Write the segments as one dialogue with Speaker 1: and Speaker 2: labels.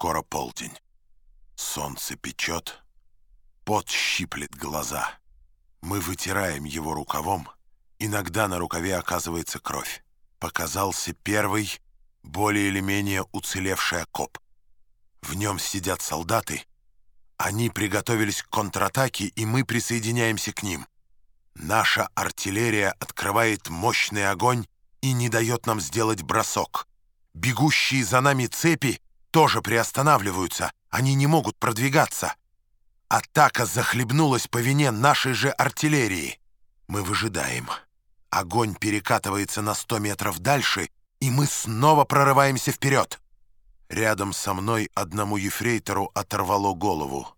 Speaker 1: Скоро полдень. Солнце печет, пот щиплет глаза. Мы вытираем его рукавом. Иногда на рукаве оказывается кровь. Показался первый, более или менее уцелевший окоп. В нем сидят солдаты. Они приготовились к контратаке, и мы присоединяемся к ним. Наша артиллерия открывает мощный огонь и не дает нам сделать бросок. Бегущие за нами цепи тоже приостанавливаются, они не могут продвигаться. Атака захлебнулась по вине нашей же артиллерии. Мы выжидаем. Огонь перекатывается на сто метров дальше, и мы снова прорываемся вперед. Рядом со мной одному ефрейтору оторвало голову.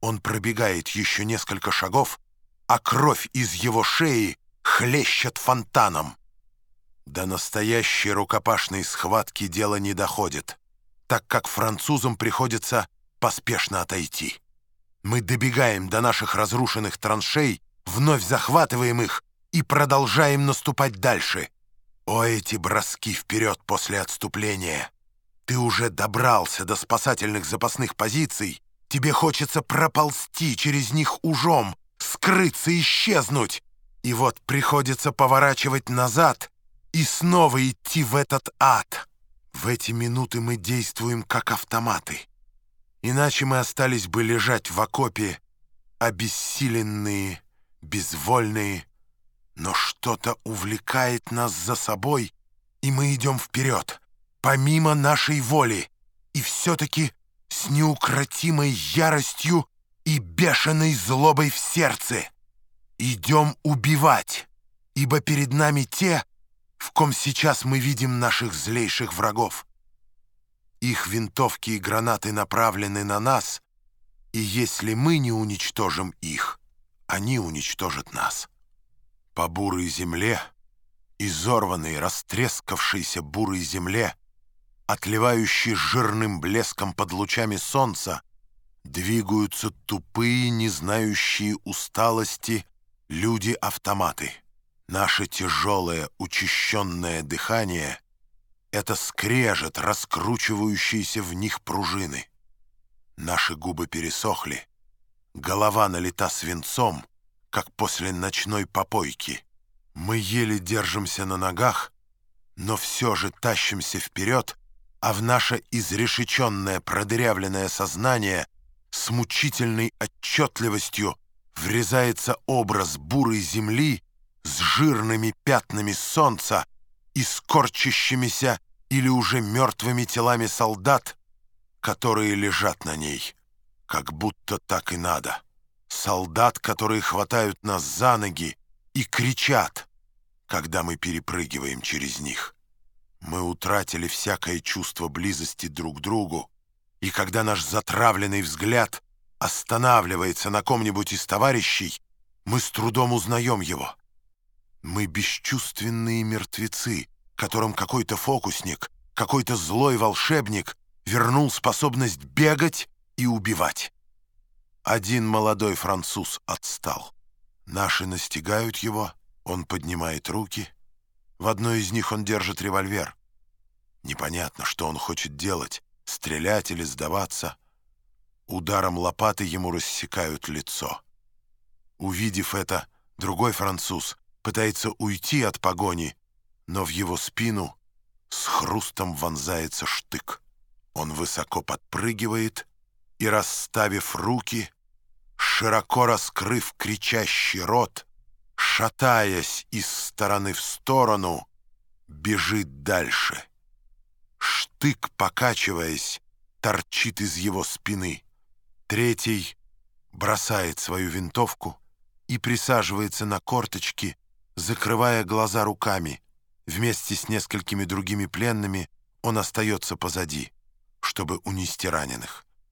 Speaker 1: Он пробегает еще несколько шагов, а кровь из его шеи хлещет фонтаном. До настоящей рукопашной схватки дело не доходит так как французам приходится поспешно отойти. Мы добегаем до наших разрушенных траншей, вновь захватываем их и продолжаем наступать дальше. О, эти броски вперед после отступления! Ты уже добрался до спасательных запасных позиций, тебе хочется проползти через них ужом, скрыться, исчезнуть. И вот приходится поворачивать назад и снова идти в этот ад». В эти минуты мы действуем как автоматы. Иначе мы остались бы лежать в окопе, обессиленные, безвольные. Но что-то увлекает нас за собой, и мы идем вперед, помимо нашей воли, и все-таки с неукротимой яростью и бешеной злобой в сердце. Идем убивать, ибо перед нами те, в ком сейчас мы видим наших злейших врагов. Их винтовки и гранаты направлены на нас, и если мы не уничтожим их, они уничтожат нас. По бурой земле, изорванной, растрескавшейся бурой земле, отливающей жирным блеском под лучами солнца, двигаются тупые, не знающие усталости люди-автоматы. Наше тяжелое, учащенное дыхание — это скрежет, раскручивающиеся в них пружины. Наши губы пересохли, голова налита свинцом, как после ночной попойки. Мы еле держимся на ногах, но все же тащимся вперед, а в наше изрешеченное, продырявленное сознание с мучительной отчетливостью врезается образ бурой земли с жирными пятнами солнца и скорчащимися или уже мертвыми телами солдат, которые лежат на ней, как будто так и надо. Солдат, которые хватают нас за ноги и кричат, когда мы перепрыгиваем через них. Мы утратили всякое чувство близости друг к другу, и когда наш затравленный взгляд останавливается на ком-нибудь из товарищей, мы с трудом узнаем его. Мы бесчувственные мертвецы, которым какой-то фокусник, какой-то злой волшебник вернул способность бегать и убивать. Один молодой француз отстал. Наши настигают его, он поднимает руки. В одной из них он держит револьвер. Непонятно, что он хочет делать, стрелять или сдаваться. Ударом лопаты ему рассекают лицо. Увидев это, другой француз пытается уйти от погони, но в его спину с хрустом вонзается штык. Он высоко подпрыгивает и, расставив руки, широко раскрыв кричащий рот, шатаясь из стороны в сторону, бежит дальше. Штык, покачиваясь, торчит из его спины. Третий бросает свою винтовку и присаживается на корточки, закрывая глаза руками. Вместе с несколькими другими пленными он остается позади, чтобы унести раненых.